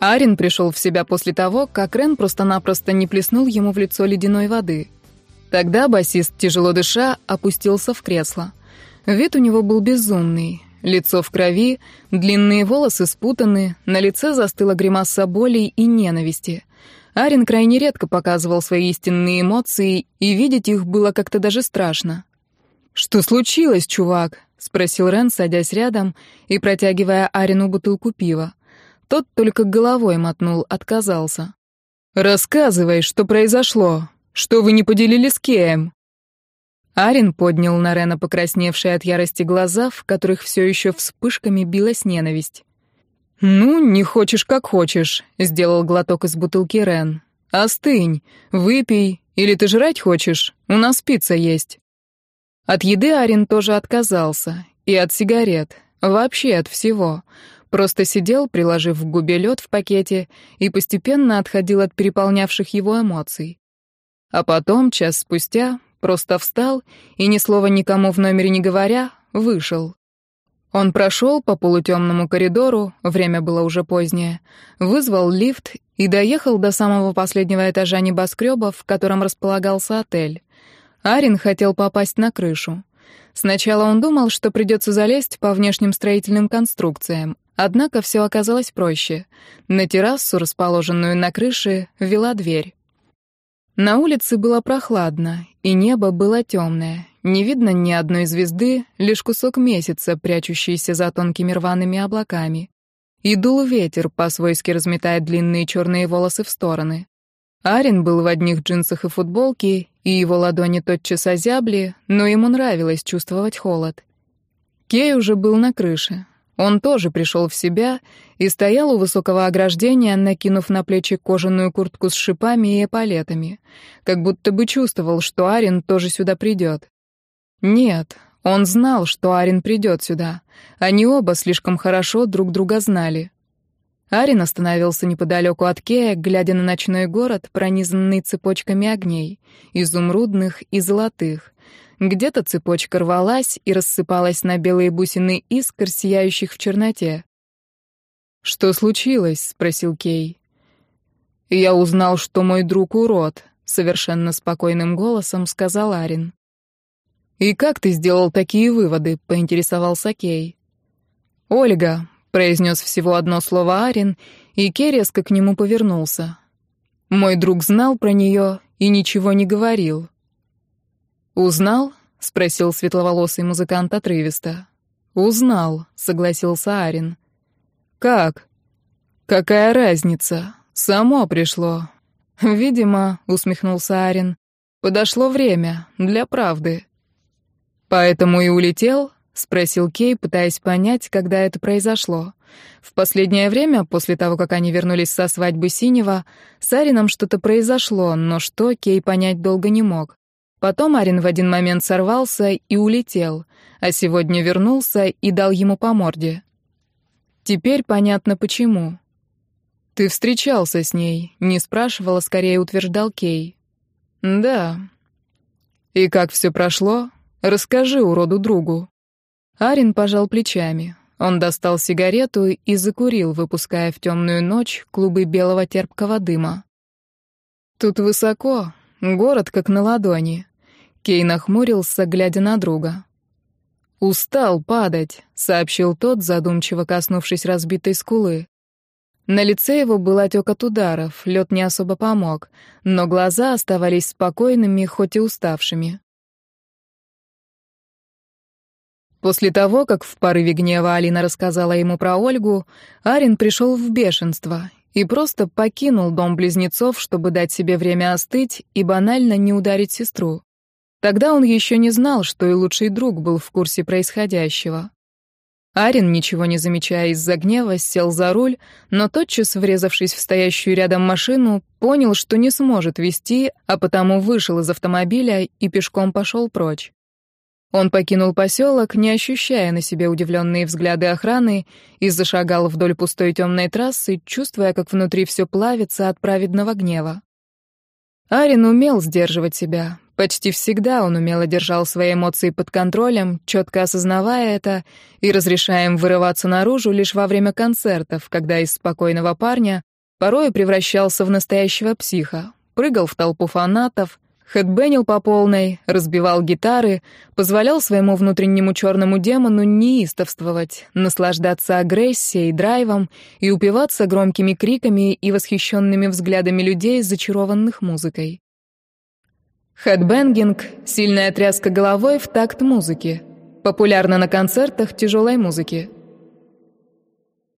Арин пришел в себя после того, как Рен просто-напросто не плеснул ему в лицо ледяной воды. Тогда басист, тяжело дыша, опустился в кресло. Вид у него был безумный. Лицо в крови, длинные волосы спутаны, на лице застыла гримаса боли и ненависти. Арин крайне редко показывал свои истинные эмоции, и видеть их было как-то даже страшно. «Что случилось, чувак?» — спросил Рен, садясь рядом и протягивая Арину бутылку пива. Тот только головой мотнул, отказался. «Рассказывай, что произошло. Что вы не поделили с Кеем?» Арин поднял на Рена покрасневшие от ярости глаза, в которых все еще вспышками билась ненависть. «Ну, не хочешь, как хочешь», — сделал глоток из бутылки Рен. «Остынь, выпей, или ты жрать хочешь? У нас пицца есть». От еды Арин тоже отказался, и от сигарет, вообще от всего. Просто сидел, приложив к губе лед в пакете, и постепенно отходил от переполнявших его эмоций. А потом, час спустя, просто встал и, ни слова никому в номере не говоря, вышел. Он прошел по полутемному коридору, время было уже позднее, вызвал лифт и доехал до самого последнего этажа небоскреба, в котором располагался отель. Арин хотел попасть на крышу. Сначала он думал, что придется залезть по внешним строительным конструкциям, однако все оказалось проще. На террасу, расположенную на крыше, вела дверь. На улице было прохладно, и небо было темное. Не видно ни одной звезды, лишь кусок месяца, прячущийся за тонкими рваными облаками. И дул ветер, по-свойски разметая длинные черные волосы в стороны. Арин был в одних джинсах и футболке, и его ладони тотчас озябли, но ему нравилось чувствовать холод. Кей уже был на крыше. Он тоже пришел в себя и стоял у высокого ограждения, накинув на плечи кожаную куртку с шипами и эполетами, как будто бы чувствовал, что Арин тоже сюда придет. Нет, он знал, что Арин придет сюда. Они оба слишком хорошо друг друга знали. Арин остановился неподалеку от Кея, глядя на ночной город, пронизанный цепочками огней, изумрудных и золотых, где-то цепочка рвалась и рассыпалась на белые бусины искр, сияющих в черноте. «Что случилось?» — спросил Кей. «Я узнал, что мой друг урод», — совершенно спокойным голосом сказал Арин. «И как ты сделал такие выводы?» — поинтересовался Кей. «Ольга», — произнес всего одно слово Арин, и Кей резко к нему повернулся. «Мой друг знал про нее и ничего не говорил. «Узнал?» — спросил светловолосый музыкант отрывисто. «Узнал», — согласился Арин. «Как?» «Какая разница? Само пришло». «Видимо», — усмехнулся Арин, — «подошло время для правды». «Поэтому и улетел?» — спросил Кей, пытаясь понять, когда это произошло. В последнее время, после того, как они вернулись со свадьбы Синего, с Арином что-то произошло, но что, Кей понять долго не мог. Потом Арин в один момент сорвался и улетел, а сегодня вернулся и дал ему по морде. Теперь понятно почему. «Ты встречался с ней?» — не спрашивал, а скорее утверждал Кей. «Да». «И как все прошло? Расскажи уроду другу». Арин пожал плечами. Он достал сигарету и закурил, выпуская в темную ночь клубы белого терпкого дыма. «Тут высоко, город как на ладони. Кей нахмурился, глядя на друга. «Устал падать», — сообщил тот, задумчиво коснувшись разбитой скулы. На лице его был отек от ударов, лед не особо помог, но глаза оставались спокойными, хоть и уставшими. После того, как в порыве гнева Алина рассказала ему про Ольгу, Арин пришел в бешенство и просто покинул дом близнецов, чтобы дать себе время остыть и банально не ударить сестру. Тогда он еще не знал, что и лучший друг был в курсе происходящего. Арин, ничего не замечая из-за гнева, сел за руль, но тотчас, врезавшись в стоящую рядом машину, понял, что не сможет вести, а потому вышел из автомобиля и пешком пошел прочь. Он покинул поселок, не ощущая на себе удивленные взгляды охраны, и зашагал вдоль пустой темной трассы, чувствуя, как внутри все плавится от праведного гнева. Арин умел сдерживать себя, Почти всегда он умело держал свои эмоции под контролем, четко осознавая это, и разрешая им вырываться наружу лишь во время концертов, когда из спокойного парня порой превращался в настоящего психа, прыгал в толпу фанатов, Хэдбенил по полной, разбивал гитары, позволял своему внутреннему черному демону неистовствовать, наслаждаться агрессией, драйвом и упиваться громкими криками и восхищенными взглядами людей, зачарованных музыкой. Хэдбэнгинг — сильная тряска головой в такт музыки. Популярно на концертах тяжелой музыки —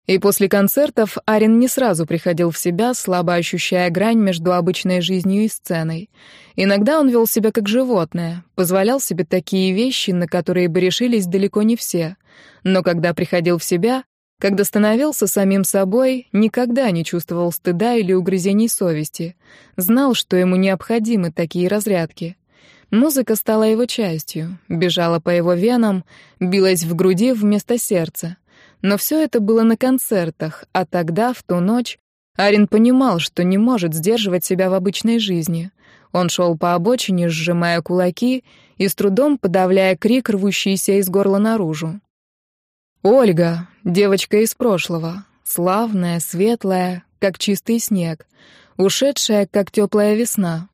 и после концертов Арин не сразу приходил в себя, слабо ощущая грань между обычной жизнью и сценой. Иногда он вел себя как животное, позволял себе такие вещи, на которые бы решились далеко не все. Но когда приходил в себя, когда становился самим собой, никогда не чувствовал стыда или угрызений совести. Знал, что ему необходимы такие разрядки. Музыка стала его частью, бежала по его венам, билась в груди вместо сердца. Но все это было на концертах, а тогда, в ту ночь, Арин понимал, что не может сдерживать себя в обычной жизни. Он шел по обочине, сжимая кулаки и с трудом подавляя крик, рвущийся из горла наружу. Ольга, девочка из прошлого, славная, светлая, как чистый снег, ушедшая, как теплая весна.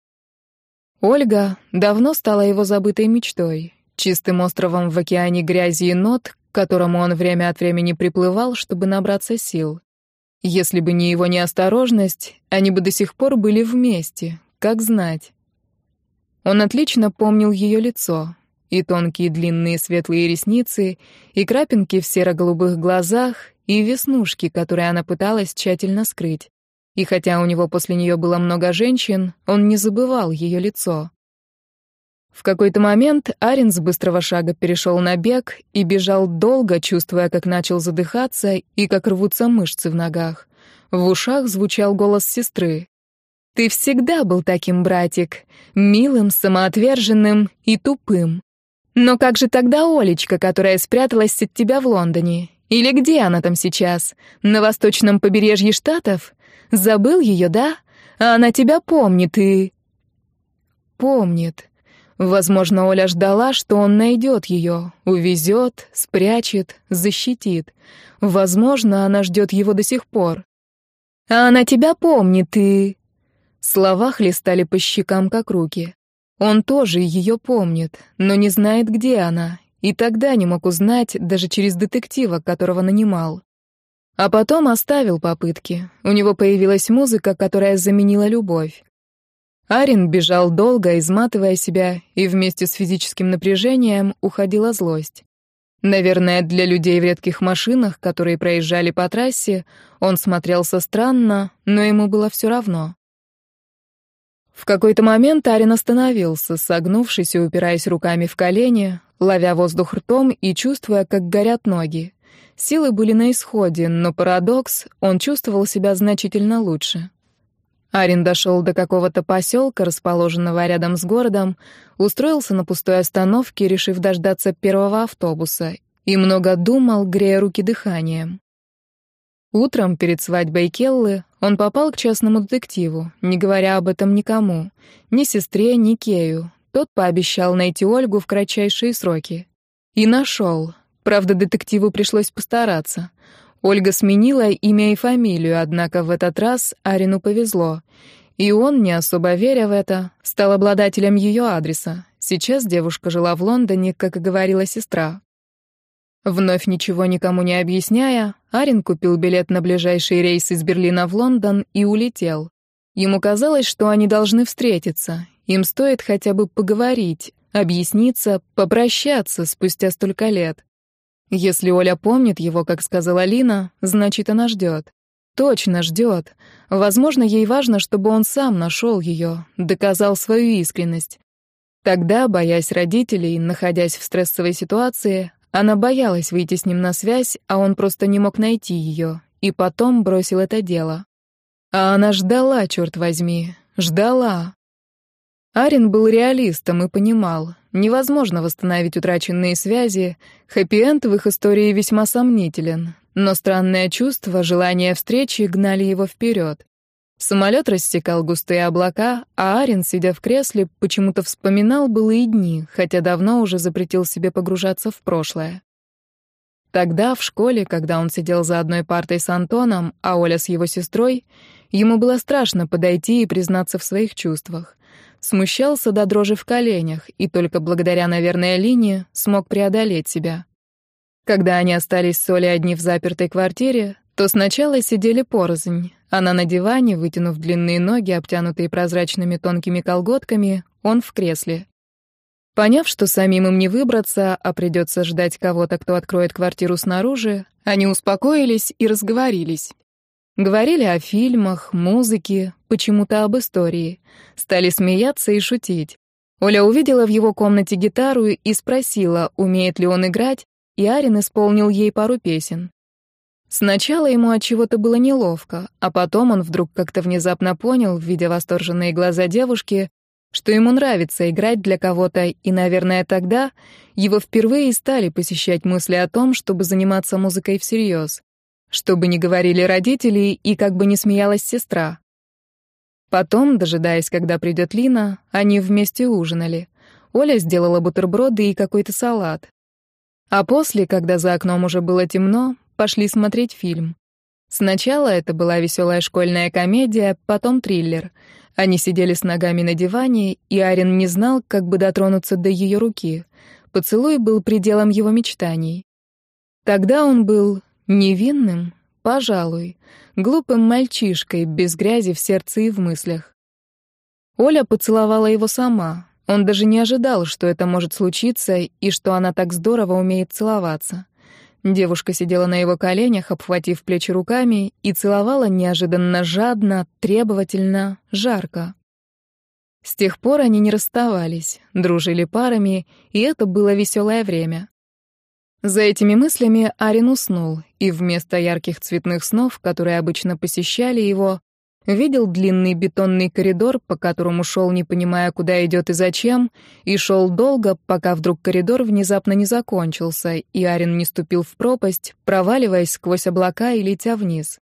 Ольга давно стала его забытой мечтой, чистым островом в океане грязи и нот, к которому он время от времени приплывал, чтобы набраться сил. Если бы не его неосторожность, они бы до сих пор были вместе, как знать. Он отлично помнил ее лицо, и тонкие длинные светлые ресницы, и крапинки в серо-голубых глазах, и веснушки, которые она пыталась тщательно скрыть. И хотя у него после нее было много женщин, он не забывал ее лицо. В какой-то момент Арин с быстрого шага перешел на бег и бежал долго, чувствуя, как начал задыхаться и как рвутся мышцы в ногах. В ушах звучал голос сестры. «Ты всегда был таким, братик, милым, самоотверженным и тупым. Но как же тогда Олечка, которая спряталась от тебя в Лондоне? Или где она там сейчас? На восточном побережье Штатов? Забыл ее, да? А она тебя помнит и...» «Помнит. Возможно, Оля ждала, что он найдет ее, увезет, спрячет, защитит. Возможно, она ждет его до сих пор. «А она тебя помнит и...» Слова хлестали по щекам, как руки. Он тоже ее помнит, но не знает, где она, и тогда не мог узнать даже через детектива, которого нанимал. А потом оставил попытки. У него появилась музыка, которая заменила любовь. Арин бежал долго, изматывая себя, и вместе с физическим напряжением уходила злость. Наверное, для людей в редких машинах, которые проезжали по трассе, он смотрелся странно, но ему было все равно. В какой-то момент Арин остановился, согнувшись и упираясь руками в колени, ловя воздух ртом и чувствуя, как горят ноги. Силы были на исходе, но парадокс, он чувствовал себя значительно лучше. Арин дошел до какого-то поселка, расположенного рядом с городом, устроился на пустой остановке, решив дождаться первого автобуса, и много думал, грея руки дыханием. Утром перед свадьбой Келлы он попал к частному детективу, не говоря об этом никому, ни сестре, ни Кею. Тот пообещал найти Ольгу в кратчайшие сроки. И нашел. Правда, детективу пришлось постараться. Ольга сменила имя и фамилию, однако в этот раз Арину повезло. И он, не особо веря в это, стал обладателем ее адреса. Сейчас девушка жила в Лондоне, как и говорила сестра. Вновь ничего никому не объясняя, Арин купил билет на ближайший рейс из Берлина в Лондон и улетел. Ему казалось, что они должны встретиться. Им стоит хотя бы поговорить, объясниться, попрощаться спустя столько лет. Если Оля помнит его, как сказала Лина, значит, она ждет. Точно ждет. Возможно, ей важно, чтобы он сам нашел ее, доказал свою искренность. Тогда, боясь родителей, находясь в стрессовой ситуации, она боялась выйти с ним на связь, а он просто не мог найти ее, и потом бросил это дело. А она ждала, черт возьми, ждала. Арин был реалистом и понимал, невозможно восстановить утраченные связи, хэппи-энд в их истории весьма сомнителен, но странное чувство, желание встречи гнали его вперед. Самолет рассекал густые облака, а Арин, сидя в кресле, почему-то вспоминал былые дни, хотя давно уже запретил себе погружаться в прошлое. Тогда, в школе, когда он сидел за одной партой с Антоном, а Оля с его сестрой, ему было страшно подойти и признаться в своих чувствах. Смущался до дрожи в коленях и только благодаря, наверное, Лине смог преодолеть себя. Когда они остались с Олей одни в запертой квартире, то сначала сидели порознь. Она на диване, вытянув длинные ноги, обтянутые прозрачными тонкими колготками, он в кресле. Поняв, что самим им не выбраться, а придется ждать кого-то, кто откроет квартиру снаружи, они успокоились и разговорились. Говорили о фильмах, музыке, почему-то об истории. Стали смеяться и шутить. Оля увидела в его комнате гитару и спросила, умеет ли он играть, и Арин исполнил ей пару песен. Сначала ему от чего-то было неловко, а потом он вдруг как-то внезапно понял, видя восторженные глаза девушки, что ему нравится играть для кого-то, и, наверное, тогда его впервые стали посещать мысли о том, чтобы заниматься музыкой всерьез, чтобы не говорили родители и как бы не смеялась сестра. Потом, дожидаясь, когда придет Лина, они вместе ужинали. Оля сделала бутерброды и какой-то салат. А после, когда за окном уже было темно, пошли смотреть фильм. Сначала это была веселая школьная комедия, потом триллер — они сидели с ногами на диване, и Арин не знал, как бы дотронуться до ее руки. Поцелуй был пределом его мечтаний. Тогда он был невинным, пожалуй, глупым мальчишкой, без грязи в сердце и в мыслях. Оля поцеловала его сама. Он даже не ожидал, что это может случиться и что она так здорово умеет целоваться. Девушка сидела на его коленях, обхватив плечи руками, и целовала неожиданно жадно, требовательно, жарко. С тех пор они не расставались, дружили парами, и это было веселое время. За этими мыслями Арин уснул, и вместо ярких цветных снов, которые обычно посещали его, видел длинный бетонный коридор, по которому шел, не понимая, куда идет и зачем, и шел долго, пока вдруг коридор внезапно не закончился, и Арин не ступил в пропасть, проваливаясь сквозь облака и летя вниз.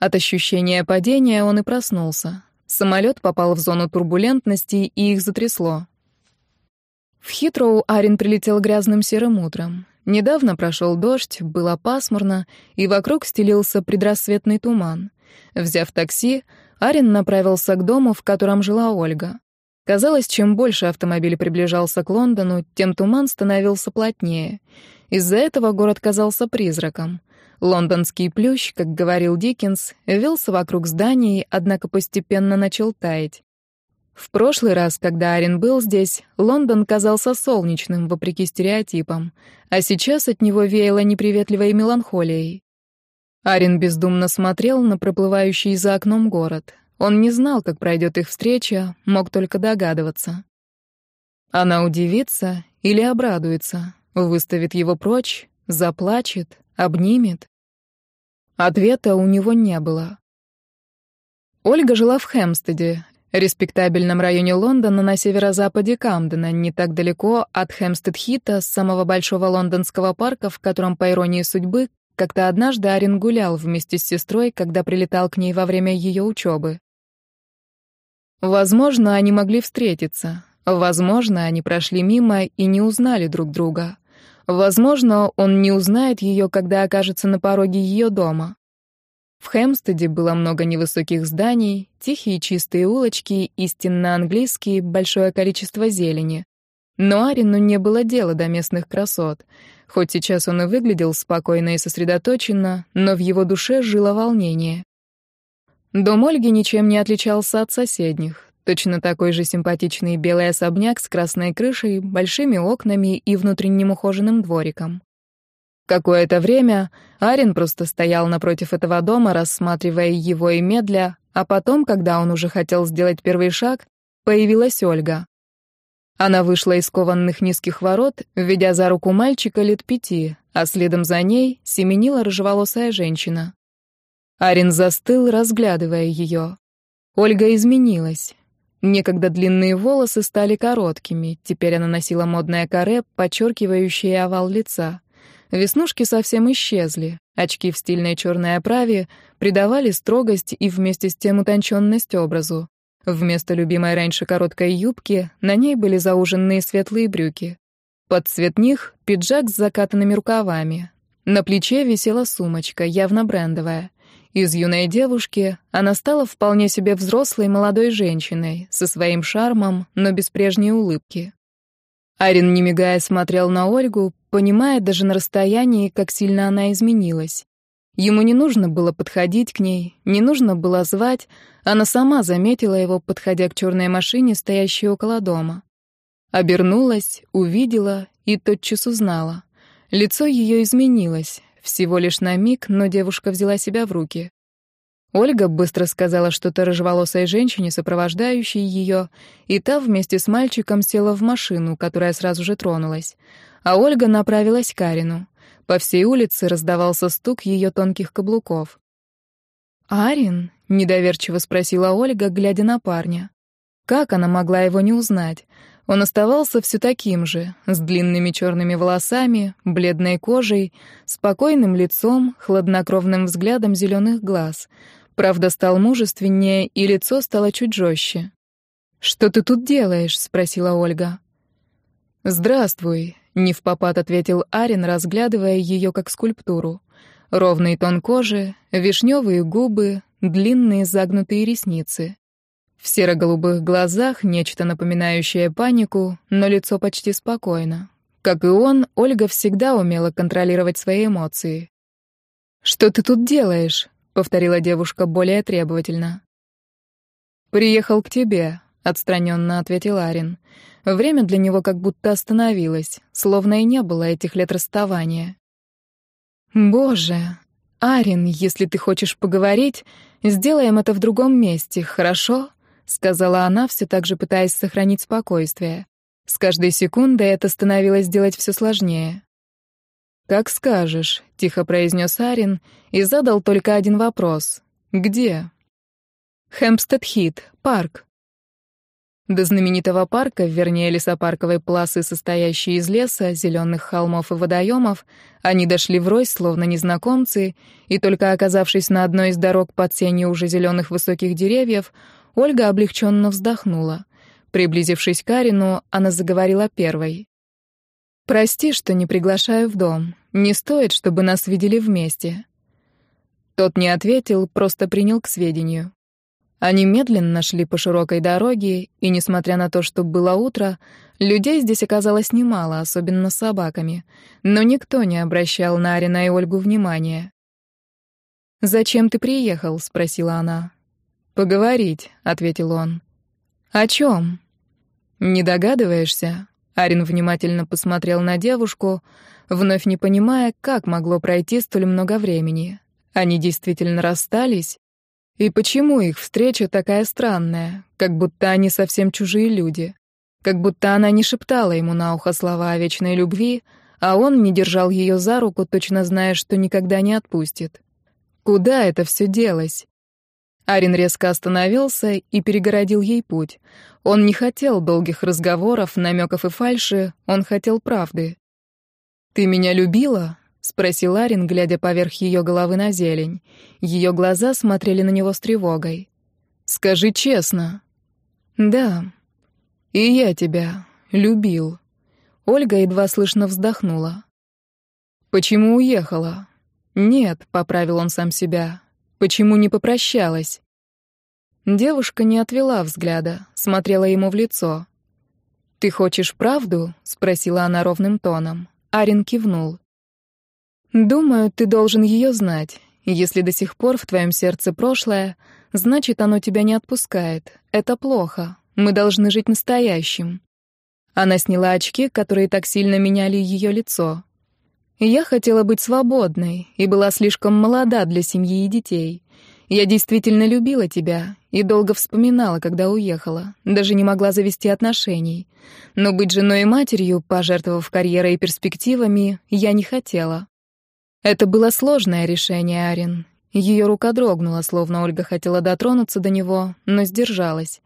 От ощущения падения он и проснулся. Самолет попал в зону турбулентности, и их затрясло. В Хитроу Арин прилетел грязным серым утром. Недавно прошел дождь, было пасмурно, и вокруг стелился предрассветный туман. Взяв такси, Арин направился к дому, в котором жила Ольга. Казалось, чем больше автомобиль приближался к Лондону, тем туман становился плотнее. Из-за этого город казался призраком. Лондонский плющ, как говорил Диккенс, вился вокруг зданий, однако постепенно начал таять. В прошлый раз, когда Арин был здесь, Лондон казался солнечным, вопреки стереотипам, а сейчас от него веяло неприветливой меланхолией. Арин бездумно смотрел на проплывающий за окном город. Он не знал, как пройдет их встреча, мог только догадываться. Она удивится или обрадуется, выставит его прочь, заплачет, обнимет. Ответа у него не было. Ольга жила в Хэмстеде, респектабельном районе Лондона на северо-западе Камдена, не так далеко от Хэмстед-Хита, самого большого лондонского парка, в котором, по иронии судьбы, как-то однажды Арин гулял вместе с сестрой, когда прилетал к ней во время ее учебы. Возможно, они могли встретиться. Возможно, они прошли мимо и не узнали друг друга. Возможно, он не узнает ее, когда окажется на пороге ее дома. В Хэмстеде было много невысоких зданий, тихие чистые улочки, истинно английские, большое количество зелени. Но Арину не было дела до местных красот. Хоть сейчас он и выглядел спокойно и сосредоточенно, но в его душе жило волнение. Дом Ольги ничем не отличался от соседних. Точно такой же симпатичный белый особняк с красной крышей, большими окнами и внутренним ухоженным двориком. Какое-то время Арин просто стоял напротив этого дома, рассматривая его и медля, а потом, когда он уже хотел сделать первый шаг, появилась Ольга. Она вышла из кованных низких ворот, ведя за руку мальчика лет пяти, а следом за ней семенила рыжеволосая женщина. Арин застыл, разглядывая ее. Ольга изменилась. Некогда длинные волосы стали короткими, теперь она носила модное каре, подчеркивающее овал лица. Веснушки совсем исчезли, очки в стильной черной оправе придавали строгость и вместе с тем утонченность образу. Вместо любимой раньше короткой юбки на ней были зауженные светлые брюки. Под цвет них — пиджак с закатанными рукавами. На плече висела сумочка, явно брендовая. Из юной девушки она стала вполне себе взрослой молодой женщиной, со своим шармом, но без прежней улыбки. Арин, не мигая, смотрел на Ольгу, понимая даже на расстоянии, как сильно она изменилась. Ему не нужно было подходить к ней, не нужно было звать, она сама заметила его, подходя к черной машине, стоящей около дома. Обернулась, увидела и тотчас узнала. Лицо ее изменилось, всего лишь на миг, но девушка взяла себя в руки. Ольга быстро сказала что-то рыжеволосой женщине, сопровождающей ее, и та вместе с мальчиком села в машину, которая сразу же тронулась. А Ольга направилась к Арину. По всей улице раздавался стук ее тонких каблуков. «Арин?» — недоверчиво спросила Ольга, глядя на парня. Как она могла его не узнать? Он оставался все таким же, с длинными черными волосами, бледной кожей, спокойным лицом, хладнокровным взглядом зеленых глаз. Правда, стал мужественнее, и лицо стало чуть жестче. «Что ты тут делаешь?» — спросила Ольга. «Здравствуй», — не в попад ответил Арин, разглядывая ее как скульптуру. Ровный тон кожи, вишневые губы, длинные загнутые ресницы. В серо-голубых глазах нечто напоминающее панику, но лицо почти спокойно. Как и он, Ольга всегда умела контролировать свои эмоции. «Что ты тут делаешь?» — повторила девушка более требовательно. «Приехал к тебе», — отстраненно ответил Арин. Время для него как будто остановилось, словно и не было этих лет расставания. «Боже, Арин, если ты хочешь поговорить, сделаем это в другом месте, хорошо?» — сказала она, все так же пытаясь сохранить спокойствие. С каждой секундой это становилось делать все сложнее. «Как скажешь», — тихо произнес Арин и задал только один вопрос. «Где?» «Хэмпстед-Хит, парк». До знаменитого парка, вернее лесопарковой полосы, состоящей из леса, зеленых холмов и водоемов, они дошли врозь, словно незнакомцы, и только оказавшись на одной из дорог под сенью уже зеленых высоких деревьев, Ольга облегченно вздохнула. Приблизившись к Арину, она заговорила первой. «Прости, что не приглашаю в дом. Не стоит, чтобы нас видели вместе». Тот не ответил, просто принял к сведению. Они медленно шли по широкой дороге, и, несмотря на то, что было утро, людей здесь оказалось немало, особенно с собаками, но никто не обращал на Арина и Ольгу внимания. «Зачем ты приехал?» — спросила она. «Поговорить», — ответил он. «О чем?» «Не догадываешься?» Арин внимательно посмотрел на девушку, вновь не понимая, как могло пройти столь много времени. Они действительно расстались? И почему их встреча такая странная, как будто они совсем чужие люди? Как будто она не шептала ему на ухо слова о вечной любви, а он не держал ее за руку, точно зная, что никогда не отпустит. Куда это все делось? Арин резко остановился и перегородил ей путь. Он не хотел долгих разговоров, намеков и фальши, он хотел правды. «Ты меня любила?» — спросил Арин, глядя поверх ее головы на зелень. Ее глаза смотрели на него с тревогой. «Скажи честно». «Да». «И я тебя любил». Ольга едва слышно вздохнула. «Почему уехала?» «Нет», — поправил он сам себя, Почему не попрощалась? Девушка не отвела взгляда, смотрела ему в лицо. «Ты хочешь правду?» — спросила она ровным тоном. Арин кивнул. «Думаю, ты должен ее знать. Если до сих пор в твоем сердце прошлое, значит, оно тебя не отпускает. Это плохо. Мы должны жить настоящим». Она сняла очки, которые так сильно меняли ее лицо. Я хотела быть свободной и была слишком молода для семьи и детей. Я действительно любила тебя и долго вспоминала, когда уехала, даже не могла завести отношений. Но быть женой и матерью, пожертвовав карьерой и перспективами, я не хотела. Это было сложное решение, Арин. Ее рука дрогнула, словно Ольга хотела дотронуться до него, но сдержалась.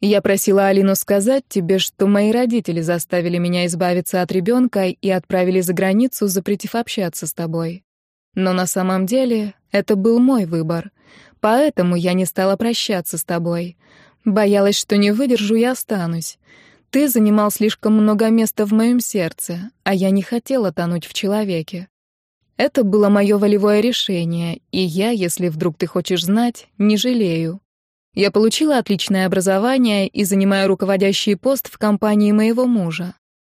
Я просила Алину сказать тебе, что мои родители заставили меня избавиться от ребенка и отправили за границу, запретив общаться с тобой. Но на самом деле это был мой выбор. Поэтому я не стала прощаться с тобой. Боялась, что не выдержу и останусь. Ты занимал слишком много места в моем сердце, а я не хотела тонуть в человеке. Это было мое волевое решение, и я, если вдруг ты хочешь знать, не жалею. Я получила отличное образование и занимаю руководящий пост в компании моего мужа.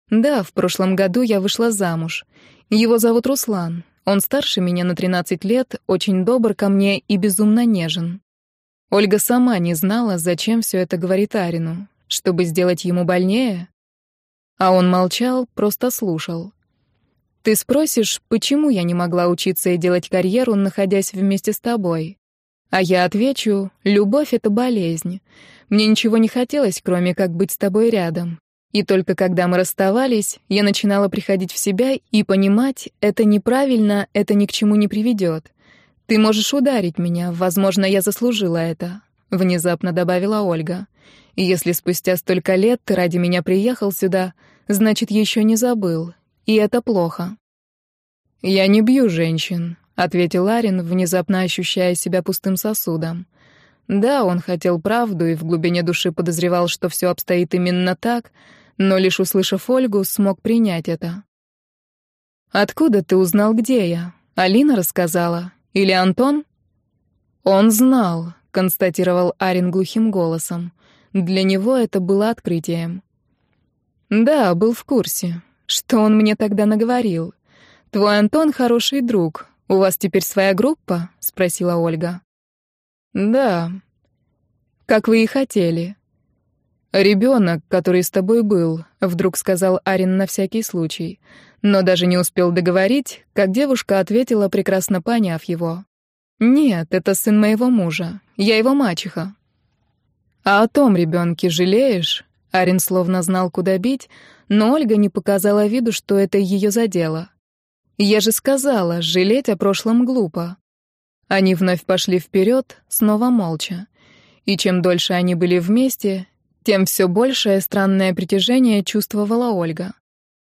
Да, в прошлом году я вышла замуж. Его зовут Руслан. Он старше меня на 13 лет, очень добр ко мне и безумно нежен. Ольга сама не знала, зачем все это говорит Арину. Чтобы сделать ему больнее? А он молчал, просто слушал. Ты спросишь, почему я не могла учиться и делать карьеру, находясь вместе с тобой? А я отвечу, любовь — это болезнь. Мне ничего не хотелось, кроме как быть с тобой рядом. И только когда мы расставались, я начинала приходить в себя и понимать, это неправильно, это ни к чему не приведет. Ты можешь ударить меня, возможно, я заслужила это, внезапно добавила Ольга. И если спустя столько лет ты ради меня приехал сюда, значит, еще не забыл, и это плохо. Я не бью женщин, — ответил Арин, внезапно ощущая себя пустым сосудом. Да, он хотел правду и в глубине души подозревал, что все обстоит именно так, но лишь услышав Ольгу, смог принять это. «Откуда ты узнал, где я? Алина рассказала? Или Антон?» «Он знал», — констатировал Арин глухим голосом. Для него это было открытием. «Да, был в курсе. Что он мне тогда наговорил? Твой Антон хороший друг, «У вас теперь своя группа?» — спросила Ольга. «Да». «Как вы и хотели». «Ребенок, который с тобой был», — вдруг сказал Арин на всякий случай. Но даже не успел договорить, как девушка ответила, прекрасно поняв его. «Нет, это сын моего мужа. Я его мачеха». «А о том ребенке жалеешь?» Арин словно знал, куда бить, но Ольга не показала виду, что это ее задело. Я же сказала, жалеть о прошлом глупо. Они вновь пошли вперед, снова молча. И чем дольше они были вместе, тем все большее странное притяжение чувствовала Ольга.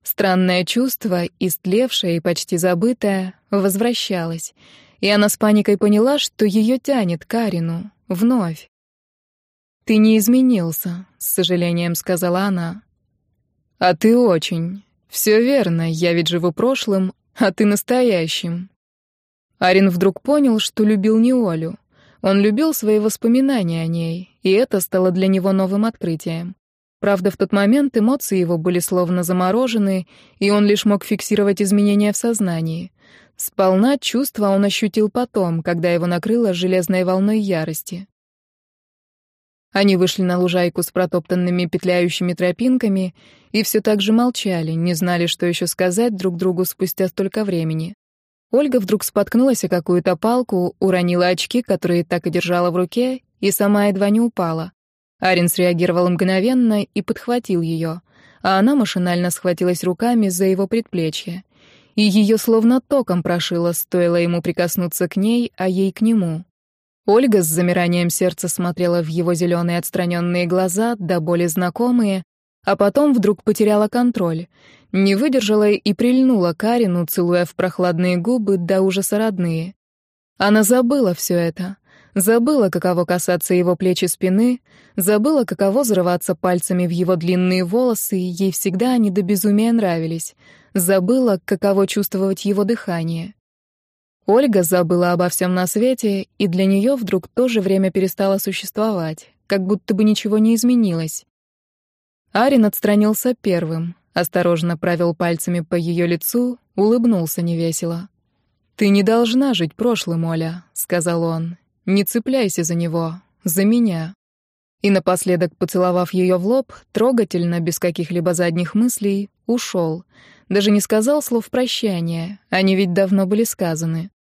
Странное чувство, истлевшее и почти забытое, возвращалось, и она с паникой поняла, что ее тянет к Арину, вновь. «Ты не изменился», — с сожалением сказала она. «А ты очень. Все верно, я ведь живу прошлым, а ты настоящим. Арин вдруг понял, что любил не Олю. Он любил свои воспоминания о ней, и это стало для него новым открытием. Правда, в тот момент эмоции его были словно заморожены, и он лишь мог фиксировать изменения в сознании. Сполна чувства он ощутил потом, когда его накрыло железной волной ярости. Они вышли на лужайку с протоптанными петляющими тропинками и все так же молчали, не знали, что еще сказать друг другу спустя столько времени. Ольга вдруг споткнулась о какую-то палку, уронила очки, которые так и держала в руке, и сама едва не упала. Арин среагировал мгновенно и подхватил ее, а она машинально схватилась руками за его предплечье. И ее словно током прошило, стоило ему прикоснуться к ней, а ей к нему. Ольга с замиранием сердца смотрела в его зеленые отстраненные глаза, до боли знакомые, а потом вдруг потеряла контроль, не выдержала и прильнула к Арину, целуя в прохладные губы до ужаса родные. Она забыла все это. Забыла, каково касаться его плеч и спины, забыла, каково взрываться пальцами в его длинные волосы, ей всегда они до безумия нравились. Забыла, каково чувствовать его дыхание. Ольга забыла обо всем на свете, и для нее вдруг тоже время перестало существовать, как будто бы ничего не изменилось. Арин отстранился первым, осторожно провел пальцами по ее лицу, улыбнулся невесело. «Ты не должна жить прошлым, Оля», — сказал он. «Не цепляйся за него, за меня». И напоследок, поцеловав ее в лоб, трогательно, без каких-либо задних мыслей, ушел. Даже не сказал слов прощания, они ведь давно были сказаны.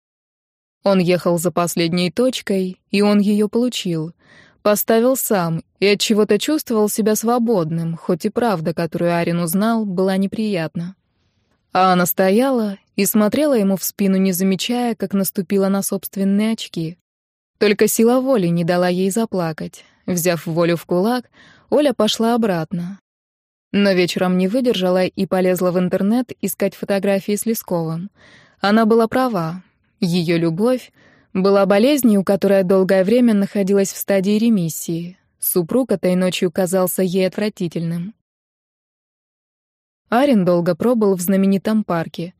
Он ехал за последней точкой, и он ее получил. Поставил сам, и от чего то чувствовал себя свободным, хоть и правда, которую Арин узнал, была неприятна. А она стояла и смотрела ему в спину, не замечая, как наступила на собственные очки. Только сила воли не дала ей заплакать. Взяв волю в кулак, Оля пошла обратно. Но вечером не выдержала и полезла в интернет искать фотографии с Лесковым. Она была права, ее любовь была болезнью, которая долгое время находилась в стадии ремиссии. Супруг этой ночью казался ей отвратительным. Арин долго пробыл в знаменитом парке.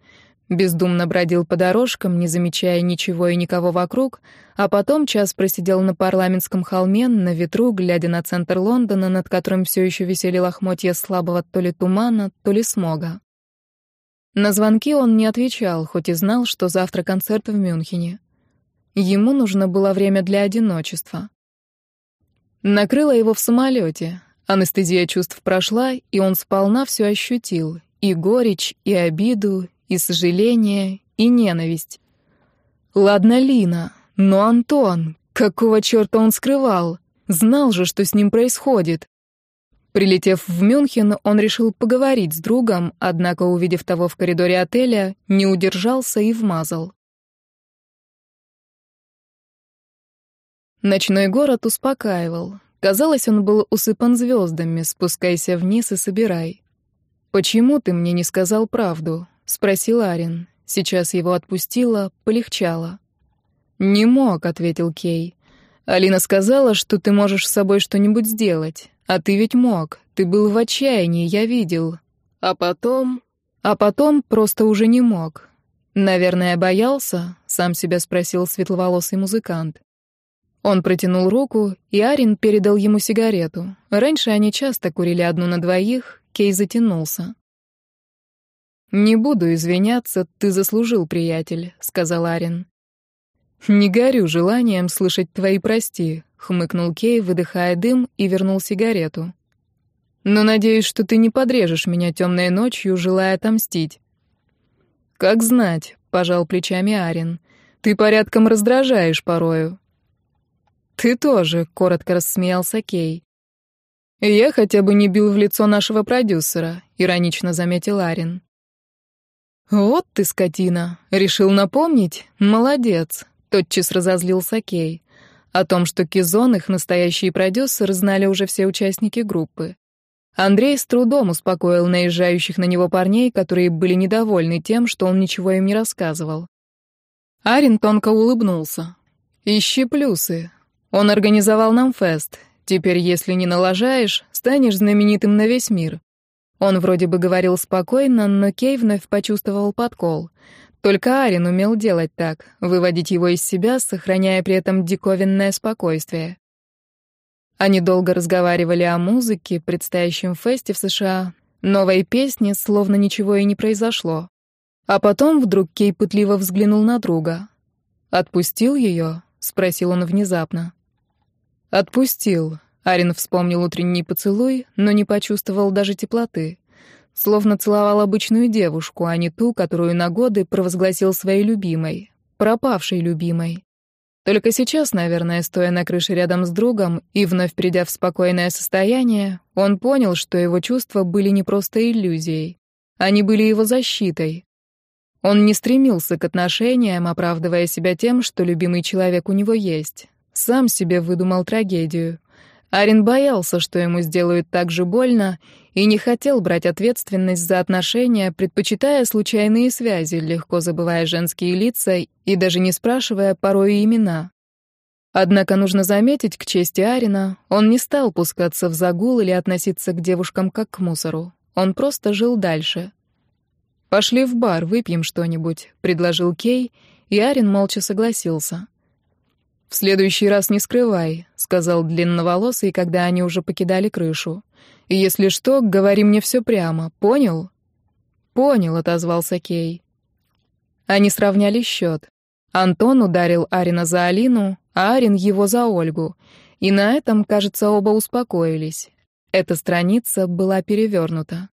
Бездумно бродил по дорожкам, не замечая ничего и никого вокруг, а потом час просидел на парламентском холме, на ветру, глядя на центр Лондона, над которым все еще висели лохмотья слабого то ли тумана, то ли смога. На звонки он не отвечал, хоть и знал, что завтра концерт в Мюнхене. Ему нужно было время для одиночества. Накрыло его в самолете. Анестезия чувств прошла, и он сполна все ощутил. И горечь, и обиду, и сожаление, и ненависть. Ладно, Лина, но Антон, какого черта он скрывал? Знал же, что с ним происходит. Прилетев в Мюнхен, он решил поговорить с другом, однако, увидев того в коридоре отеля, не удержался и вмазал. Ночной город успокаивал. Казалось, он был усыпан звездами, спускайся вниз и собирай. «Почему ты мне не сказал правду?» — спросил Арин. Сейчас его отпустило, полегчало. «Не мог», — ответил Кей. «Алина сказала, что ты можешь с собой что-нибудь сделать. А ты ведь мог. Ты был в отчаянии, я видел. А потом... А потом просто уже не мог. Наверное, боялся?» — сам себя спросил светловолосый музыкант. Он протянул руку, и Арин передал ему сигарету. Раньше они часто курили одну на двоих, Кей затянулся. «Не буду извиняться, ты заслужил, приятель», — сказал Арин. «Не горю желанием слышать твои прости», — хмыкнул Кей, выдыхая дым, и вернул сигарету. «Но надеюсь, что ты не подрежешь меня темной ночью, желая отомстить». «Как знать», — пожал плечами Арин. «Ты порядком раздражаешь порою». «Ты тоже», — коротко рассмеялся Кей. «Я хотя бы не бил в лицо нашего продюсера», — иронично заметил Арин. «Вот ты, скотина! Решил напомнить? Молодец!» — тотчас разозлился Кей. О том, что Кизон, их настоящий продюсер, знали уже все участники группы. Андрей с трудом успокоил наезжающих на него парней, которые были недовольны тем, что он ничего им не рассказывал. Арин тонко улыбнулся. «Ищи плюсы. Он организовал нам фест. Теперь, если не налажаешь, станешь знаменитым на весь мир. Он вроде бы говорил спокойно, но Кей вновь почувствовал подкол. Только Арин умел делать так, выводить его из себя, сохраняя при этом диковинное спокойствие. Они долго разговаривали о музыке, предстоящем фесте в США, новой песне, словно ничего и не произошло. А потом вдруг Кей пытливо взглянул на друга. «Отпустил ее?» — спросил он внезапно. «Отпустил», Арин вспомнил утренний поцелуй, но не почувствовал даже теплоты. Словно целовал обычную девушку, а не ту, которую на годы провозгласил своей любимой, пропавшей любимой. Только сейчас, наверное, стоя на крыше рядом с другом и вновь придя в спокойное состояние, он понял, что его чувства были не просто иллюзией. Они были его защитой. Он не стремился к отношениям, оправдывая себя тем, что любимый человек у него есть. Сам себе выдумал трагедию — Арин боялся, что ему сделают так же больно, и не хотел брать ответственность за отношения, предпочитая случайные связи, легко забывая женские лица и даже не спрашивая порой имена. Однако нужно заметить, к чести Арина, он не стал пускаться в загул или относиться к девушкам как к мусору. Он просто жил дальше. «Пошли в бар, выпьем что-нибудь», — предложил Кей, и Арин молча согласился. «В следующий раз не скрывай», — сказал длинноволосый, когда они уже покидали крышу. «И если что, говори мне все прямо, понял?» «Понял», — отозвался Кей. Они сравняли счет. Антон ударил Арина за Алину, а Арин его за Ольгу. И на этом, кажется, оба успокоились. Эта страница была перевернута.